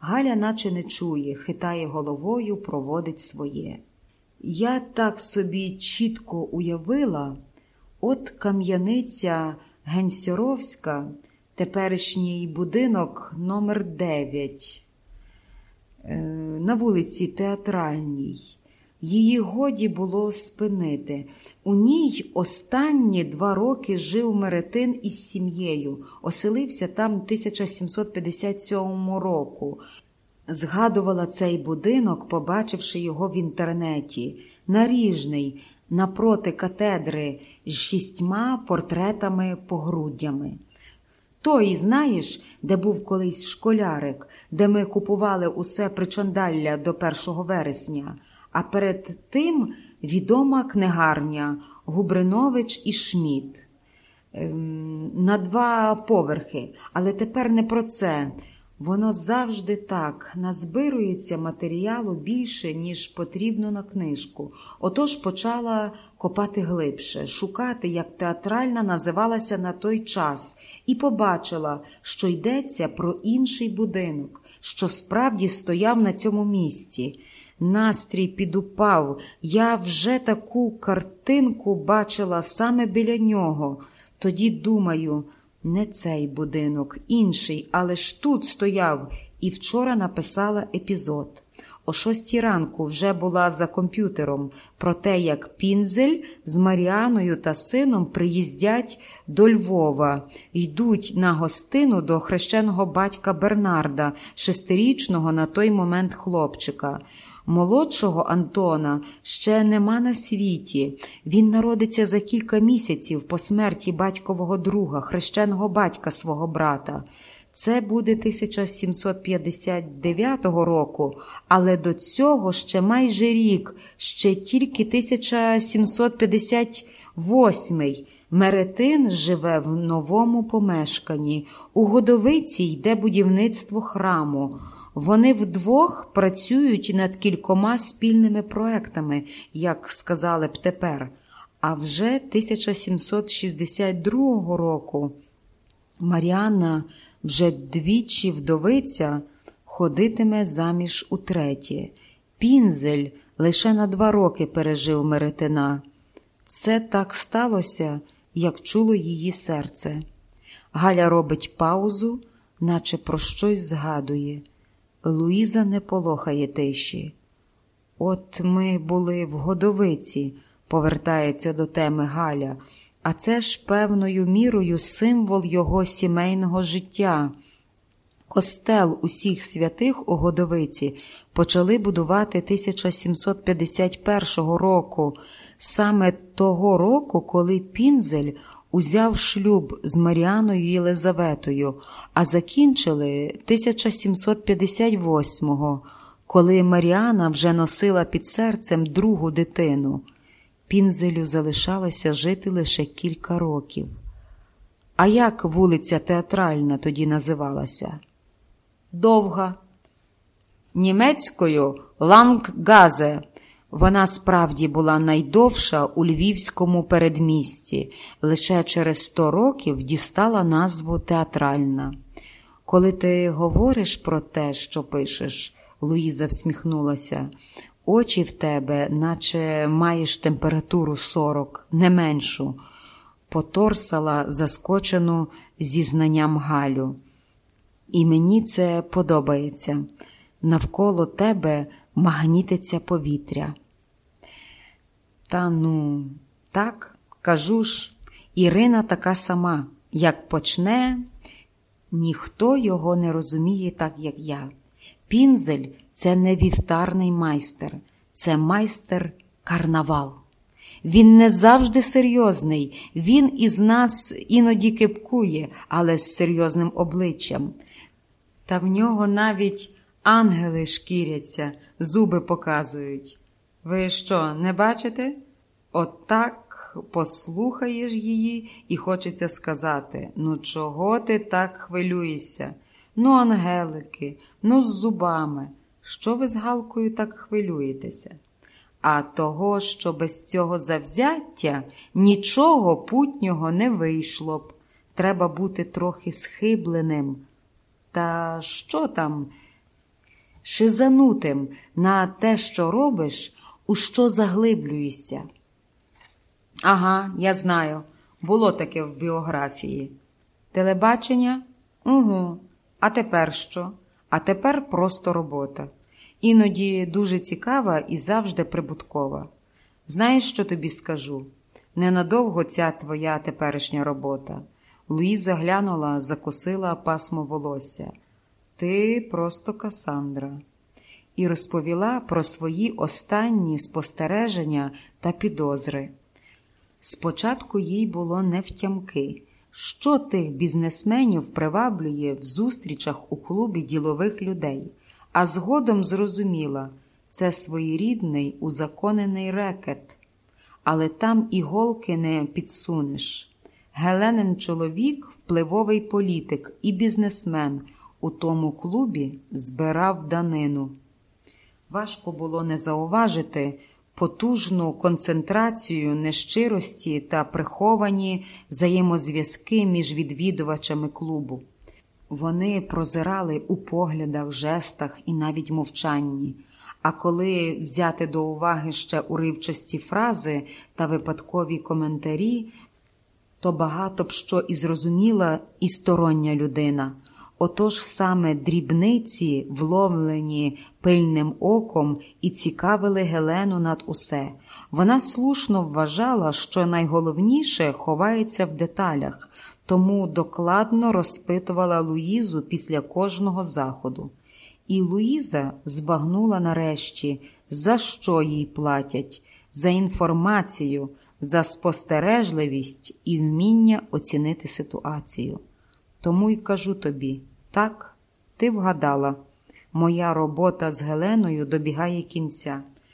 Галя наче не чує, хитає головою, проводить своє. Я так собі чітко уявила, от кам'яниця Генсьоровська, теперішній будинок номер 9 е, на вулиці Театральній. Її годі було спинити. У ній останні два роки жив Меретин із сім'єю, оселився там 1757 року. Згадувала цей будинок, побачивши його в інтернеті, наріжний, напроти катедри з шістьма портретами погруддями. Той, знаєш, де був колись школярик, де ми купували усе причандалля до 1 вересня, а перед тим відома книгарня Губринович і Шміт. Ем, на два поверхи, але тепер не про це. Воно завжди так назбирується матеріалу більше, ніж потрібно на книжку. Отож почала копати глибше, шукати, як театральна називалася на той час, і побачила, що йдеться про інший будинок, що справді стояв на цьому місці. Настрій підупав. Я вже таку картинку бачила саме біля нього. Тоді думаю. Не цей будинок, інший, але ж тут стояв і вчора написала епізод. О шостій ранку вже була за комп'ютером про те, як Пінзель з Маріаною та сином приїздять до Львова, йдуть на гостину до хрещеного батька Бернарда, шестирічного на той момент хлопчика. Молодшого Антона ще нема на світі. Він народиться за кілька місяців по смерті батькового друга, хрещеного батька свого брата. Це буде 1759 року, але до цього ще майже рік, ще тільки 1758. Меретин живе в новому помешканні. У годовиці йде будівництво храму. Вони вдвох працюють над кількома спільними проектами, як сказали б тепер. А вже 1762 року Маріанна вже двічі вдовиця ходитиме заміж утретє. Пінзель лише на два роки пережив Меретина. Все так сталося, як чуло її серце. Галя робить паузу, наче про щось згадує. Луїза не полохає тиші. От ми були в годовиці, повертається до теми Галя, а це ж певною мірою символ його сімейного життя. Костел усіх святих у Годовиці почали будувати 1751 року, саме того року, коли Пінзель узяв шлюб з Маріаною Єлизаветою, а закінчили 1758-го, коли Маріана вже носила під серцем другу дитину. Пінзелю залишалося жити лише кілька років. А як вулиця Театральна тоді називалася? Довга. Німецькою Ланггазе. Вона справді була найдовша у львівському передмісті, лише через сто років дістала назву театральна. Коли ти говориш про те, що пишеш, Луїза всміхнулася, очі в тебе, наче маєш температуру сорок, не меншу, поторсала заскочену зі знанням Галю. І мені це подобається. Навколо тебе магнітиться повітря. Та ну, так, кажу ж, Ірина така сама, як почне, ніхто його не розуміє так, як я. Пінзель це не вівтарний майстер, це майстер карнавал. Він не завжди серйозний, він із нас іноді кипкує, але з серйозним обличчям. Та в нього навіть ангели шкіряться, зуби показують. Ви що, не бачите? Отак послухаєш її, і хочеться сказати: ну, чого ти так хвилюєшся? Ну, ангелики, ну, з зубами. Що ви з Галкою так хвилюєтеся? А того, що без цього завзяття нічого путнього не вийшло б. Треба бути трохи схибленим. Та що там? шизанутим на те, що робиш, у що заглиблюєшся. Ага, я знаю, було таке в біографії. Телебачення? Угу. А тепер що? А тепер просто робота. Іноді дуже цікава і завжди прибуткова. Знаєш, що тобі скажу? Ненадовго ця твоя теперішня робота. Луїза глянула, закосила пасмо волосся. Ти просто Касандра. І розповіла про свої останні спостереження та підозри. Спочатку їй було невтямки, що тих бізнесменів приваблює в зустрічах у клубі ділових людей, а згодом зрозуміла це своєрідний узаконений рекет. Але там іголки не підсунеш. Геленин чоловік, впливовий політик і бізнесмен у тому клубі збирав данину. Важко було не зауважити потужну концентрацію нещирості та приховані взаємозв'язки між відвідувачами клубу. Вони прозирали у поглядах, жестах і навіть мовчанні. А коли взяти до уваги ще уривчасті фрази та випадкові коментарі, то багато б що і зрозуміла і стороння людина. Отож саме дрібниці, вловлені пильним оком, і цікавили Гелену над усе. Вона слушно вважала, що найголовніше ховається в деталях, тому докладно розпитувала Луїзу після кожного заходу. І Луїза збагнула нарешті, за що їй платять, за інформацію, за спостережливість і вміння оцінити ситуацію. Тому й кажу тобі так, ти вгадала, моя робота з Геленою добігає кінця.